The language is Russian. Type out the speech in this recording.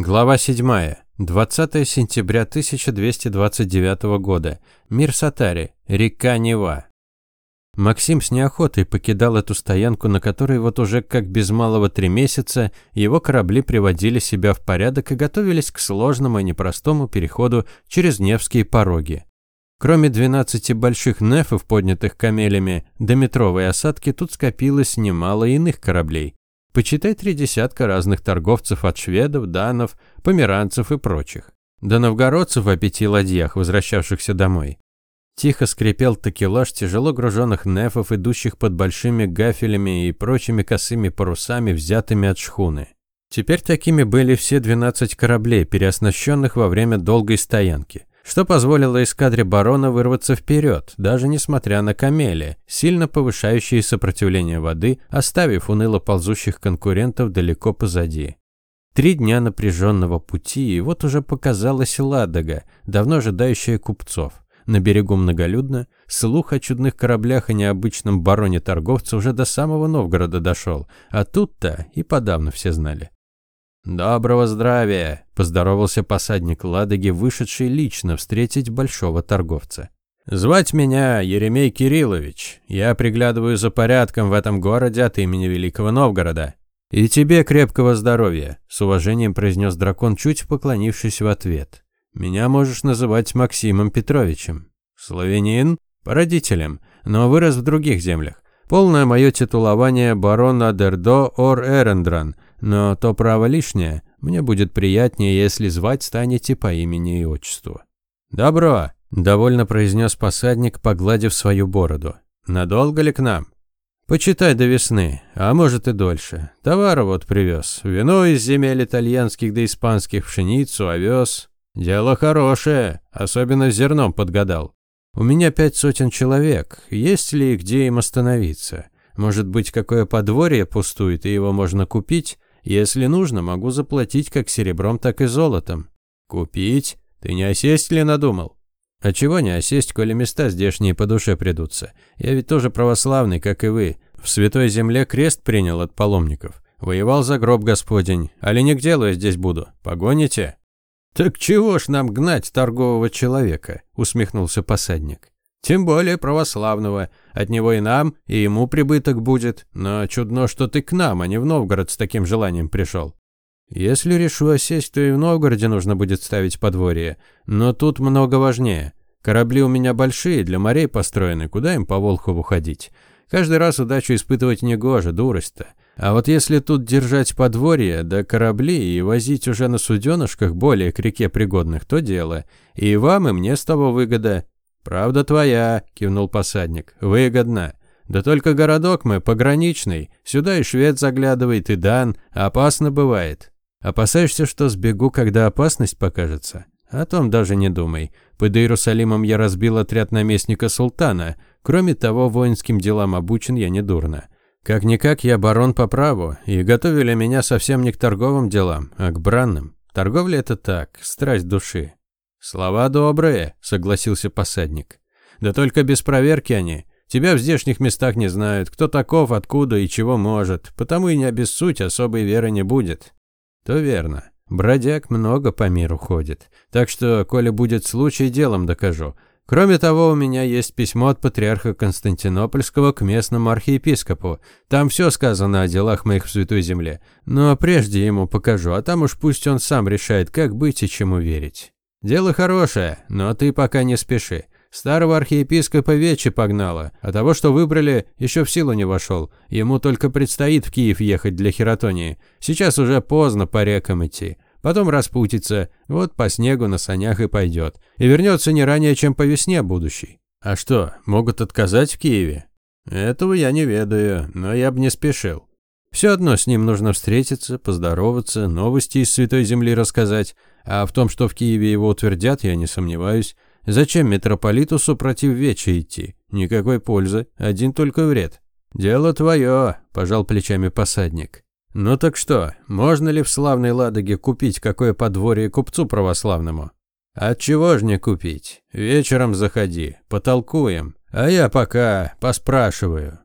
Глава 7. 20 сентября 1229 года. Мир Сатари. Река Нева. Максим с неохотой покидал эту стоянку, на которой вот уже как без малого три месяца его корабли приводили себя в порядок и готовились к сложному и непростому переходу через Невские пороги. Кроме 12 больших нефов, поднятых камелями, до метровой осадки, тут скопилось немало иных кораблей. Почитай три десятка разных торговцев от шведов, данов, померанцев и прочих. До новгородцев о пяти ладьях, возвращавшихся домой. Тихо скрипел такелаж тяжело груженных нефов, идущих под большими гафелями и прочими косыми парусами, взятыми от шхуны. Теперь такими были все 12 кораблей, переоснащенных во время долгой стоянки что позволило эскадре барона вырваться вперед, даже несмотря на камели, сильно повышающие сопротивление воды, оставив уныло ползущих конкурентов далеко позади. Три дня напряженного пути, и вот уже показалась Ладога, давно ожидающая купцов. На берегу многолюдно, слух о чудных кораблях и необычном бароне торговца уже до самого Новгорода дошел, а тут-то и подавно все знали. «Доброго здравия!» – поздоровался посадник Ладоги, вышедший лично встретить большого торговца. «Звать меня Еремей Кириллович. Я приглядываю за порядком в этом городе от имени Великого Новгорода. И тебе крепкого здоровья», – с уважением произнес дракон, чуть поклонившись в ответ. «Меня можешь называть Максимом Петровичем. Славянин? По родителям, но вырос в других землях. Полное мое титулование барон Адердо Ор Эрендран – но то право лишнее. Мне будет приятнее, если звать станете по имени и отчеству». «Добро», – довольно произнес посадник, погладив свою бороду. «Надолго ли к нам?» «Почитай до весны, а может и дольше. Товара вот привез. Вино из земель итальянских да испанских, пшеницу, овес. Дело хорошее, особенно с зерном подгадал. У меня пять сотен человек. Есть ли где им остановиться? Может быть, какое подворье пустует, и его можно купить? Если нужно, могу заплатить как серебром, так и золотом. Купить? Ты не осесть ли надумал? А чего не осесть, коли места здешние по душе придутся? Я ведь тоже православный, как и вы. В святой земле крест принял от паломников. Воевал за гроб Господень. Али не к делу я здесь буду. Погоните? Так чего ж нам гнать торгового человека? Усмехнулся посадник. Тем более православного. От него и нам, и ему прибыток будет. Но чудно, что ты к нам, а не в Новгород с таким желанием пришел. Если решу осесть, то и в Новгороде нужно будет ставить подворье. Но тут много важнее. Корабли у меня большие, для морей построены, куда им по Волхову ходить? Каждый раз удачу испытывать негоже, дурость-то. А вот если тут держать подворье, да корабли и возить уже на суденышках более к реке пригодных, то дело. И вам, и мне с того выгода. «Правда твоя», – кивнул посадник. «Выгодно. Да только городок мы пограничный. Сюда и швед заглядывает, и дан. Опасно бывает. Опасаешься, что сбегу, когда опасность покажется? О том даже не думай. Под Иерусалимом я разбил отряд наместника султана. Кроме того, воинским делам обучен я недурно. Как-никак я барон по праву, и готовили меня совсем не к торговым делам, а к бранным. Торговля – это так, страсть души. «Слова добрые», — согласился посадник. «Да только без проверки они. Тебя в здешних местах не знают, кто таков, откуда и чего может, потому и не обессудь, особой веры не будет». «То верно. Бродяг много по миру ходит. Так что, коли будет случай, делом докажу. Кроме того, у меня есть письмо от патриарха Константинопольского к местному архиепископу. Там все сказано о делах моих в Святой Земле. Но прежде ему покажу, а там уж пусть он сам решает, как быть и чему верить». «Дело хорошее, но ты пока не спеши. Старого архиепископа Вечи погнало, а того, что выбрали, еще в силу не вошел. Ему только предстоит в Киев ехать для хератонии. Сейчас уже поздно по рекам идти. Потом распутится, вот по снегу на санях и пойдет. И вернется не ранее, чем по весне будущей. А что, могут отказать в Киеве? Этого я не ведаю, но я бы не спешил. Все одно с ним нужно встретиться, поздороваться, новости из Святой Земли рассказать. А в том, что в Киеве его утвердят, я не сомневаюсь. Зачем митрополиту супротив веча идти? Никакой пользы, один только вред. «Дело твое», – пожал плечами посадник. «Ну так что, можно ли в славной Ладоге купить какое подворье купцу православному?» «Отчего ж не купить? Вечером заходи, потолкуем, а я пока поспрашиваю».